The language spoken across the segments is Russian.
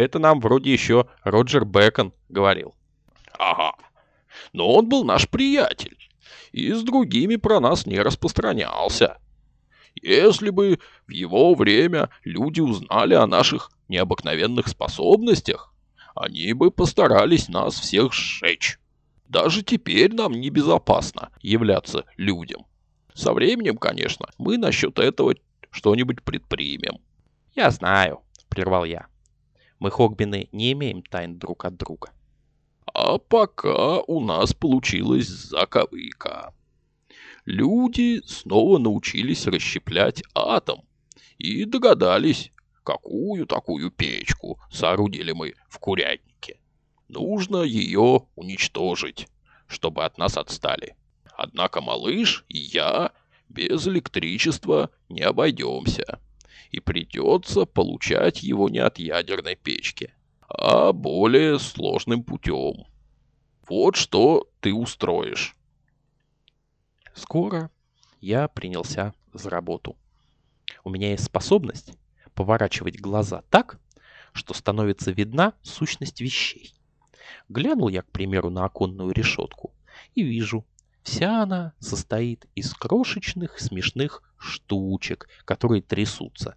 Это нам вроде еще Роджер Бэкон говорил. Ага. Но он был наш приятель. И с другими про нас не распространялся. Если бы в его время люди узнали о наших необыкновенных способностях, они бы постарались нас всех сжечь. Даже теперь нам небезопасно являться людям. Со временем, конечно, мы насчет этого что-нибудь предпримем. Я знаю, прервал я. Мы, Хогбины, не имеем тайн друг от друга. А пока у нас получилась заковыка. Люди снова научились расщеплять атом и догадались, какую такую печку соорудили мы в курятнике. Нужно ее уничтожить, чтобы от нас отстали. Однако малыш и я без электричества не обойдемся. И придется получать его не от ядерной печки, а более сложным путем. Вот что ты устроишь. Скоро я принялся за работу. У меня есть способность поворачивать глаза так, что становится видна сущность вещей. Глянул я, к примеру, на оконную решетку и вижу, вся она состоит из крошечных смешных штучек, которые трясутся,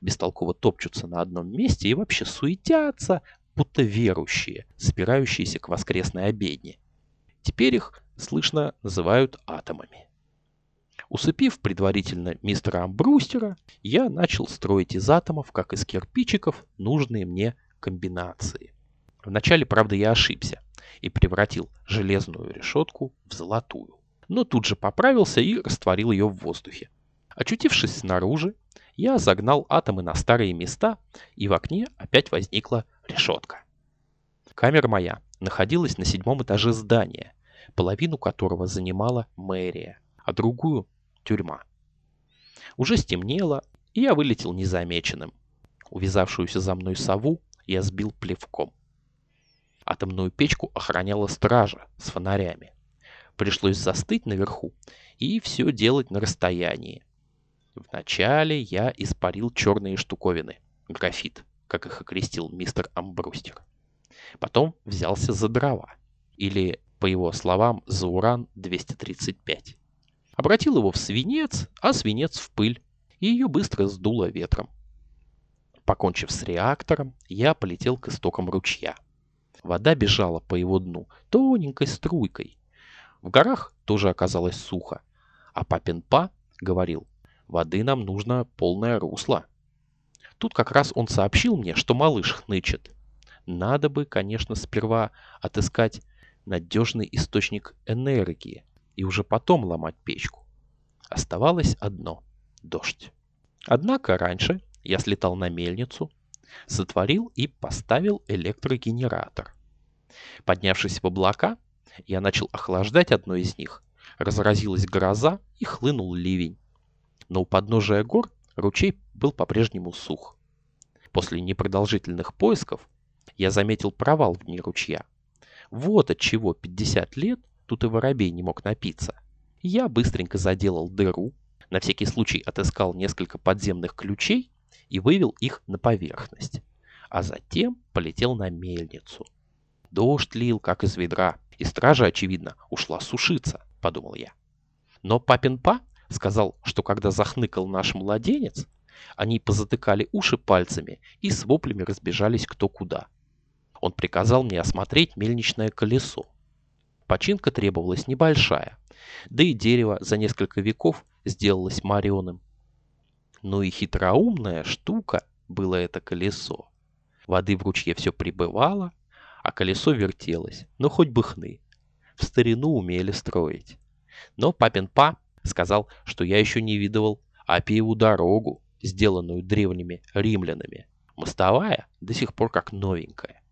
бестолково топчутся на одном месте и вообще суетятся, будто верующие, спирающиеся к воскресной обедне. Теперь их, слышно, называют атомами. Усыпив предварительно мистера Амбрустера, я начал строить из атомов, как из кирпичиков, нужные мне комбинации. Вначале, правда, я ошибся и превратил железную решетку в золотую. Но тут же поправился и растворил ее в воздухе. Очутившись снаружи, я загнал атомы на старые места, и в окне опять возникла решетка. Камера моя находилась на седьмом этаже здания, половину которого занимала мэрия, а другую — тюрьма. Уже стемнело, и я вылетел незамеченным. Увязавшуюся за мной сову я сбил плевком. Атомную печку охраняла стража с фонарями. Пришлось застыть наверху и все делать на расстоянии. Вначале я испарил черные штуковины, графит, как их окрестил мистер Амбрустер. Потом взялся за дрова, или, по его словам, за уран-235. Обратил его в свинец, а свинец в пыль, и ее быстро сдуло ветром. Покончив с реактором, я полетел к истокам ручья. Вода бежала по его дну тоненькой струйкой. В горах тоже оказалось сухо, а папин па говорил, воды нам нужно полное русло. Тут как раз он сообщил мне, что малыш хнычет. Надо бы, конечно, сперва отыскать надежный источник энергии и уже потом ломать печку. Оставалось одно – дождь. Однако раньше я слетал на мельницу, сотворил и поставил электрогенератор. Поднявшись в облака, я начал охлаждать одно из них. Разразилась гроза и хлынул ливень. Но у подножия гор ручей был по-прежнему сух. После непродолжительных поисков я заметил провал в дне ручья. Вот от чего 50 лет тут и воробей не мог напиться. Я быстренько заделал дыру, на всякий случай отыскал несколько подземных ключей и вывел их на поверхность. А затем полетел на мельницу. Дождь лил, как из ведра, и стража, очевидно, ушла сушиться, подумал я. Но папин па сказал, что когда захныкал наш младенец, они позатыкали уши пальцами и с воплями разбежались кто куда. Он приказал мне осмотреть мельничное колесо. Починка требовалась небольшая, да и дерево за несколько веков сделалось мореным. Ну и хитроумная штука было это колесо. Воды в ручье все прибывало, а колесо вертелось, но хоть бы хны. В старину умели строить. Но папин па сказал, что я еще не видывал Апиеву дорогу, сделанную древними римлянами. Мостовая до сих пор как новенькая.